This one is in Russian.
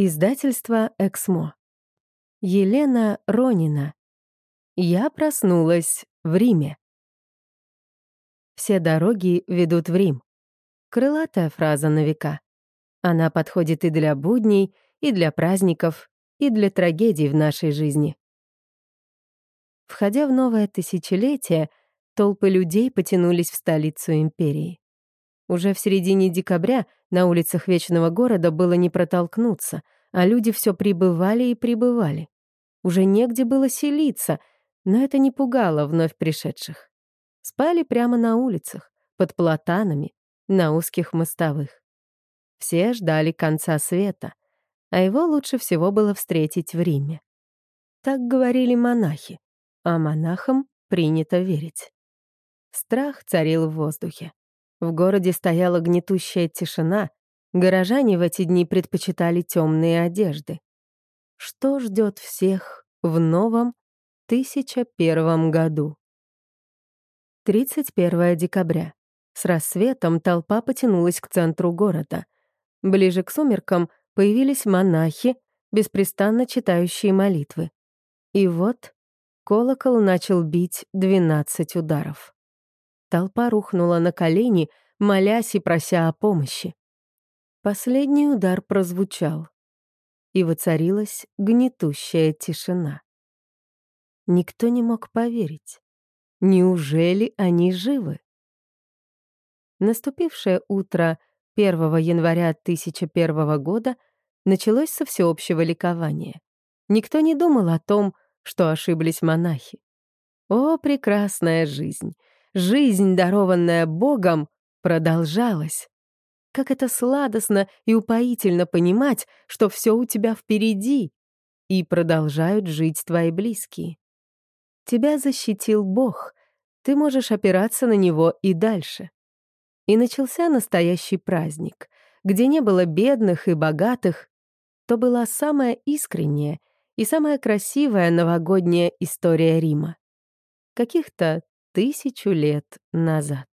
Издательство «Эксмо». Елена Ронина. Я проснулась в Риме. Все дороги ведут в Рим. Крылатая фраза на века. Она подходит и для будней, и для праздников, и для трагедий в нашей жизни. Входя в новое тысячелетие, толпы людей потянулись в столицу империи. Уже в середине декабря на улицах Вечного города было не протолкнуться, а люди все прибывали и прибывали. Уже негде было селиться, но это не пугало вновь пришедших. Спали прямо на улицах, под платанами, на узких мостовых. Все ждали конца света, а его лучше всего было встретить в Риме. Так говорили монахи, а монахам принято верить. Страх царил в воздухе. В городе стояла гнетущая тишина, горожане в эти дни предпочитали темные одежды. Что ждет всех в новом 1001 году? 31 декабря. С рассветом толпа потянулась к центру города. Ближе к сумеркам появились монахи, беспрестанно читающие молитвы. И вот колокол начал бить 12 ударов. Толпа рухнула на колени, молясь и прося о помощи. Последний удар прозвучал, и воцарилась гнетущая тишина. Никто не мог поверить. Неужели они живы? Наступившее утро 1 января 1001 года началось со всеобщего ликования. Никто не думал о том, что ошиблись монахи. О, прекрасная жизнь! Жизнь, дарованная Богом, продолжалась. Как это сладостно и упоительно понимать, что все у тебя впереди, и продолжают жить твои близкие. Тебя защитил Бог, ты можешь опираться на Него и дальше. И начался настоящий праздник, где не было бедных и богатых, то была самая искренняя и самая красивая новогодняя история Рима. Каких-то тысячу лет назад.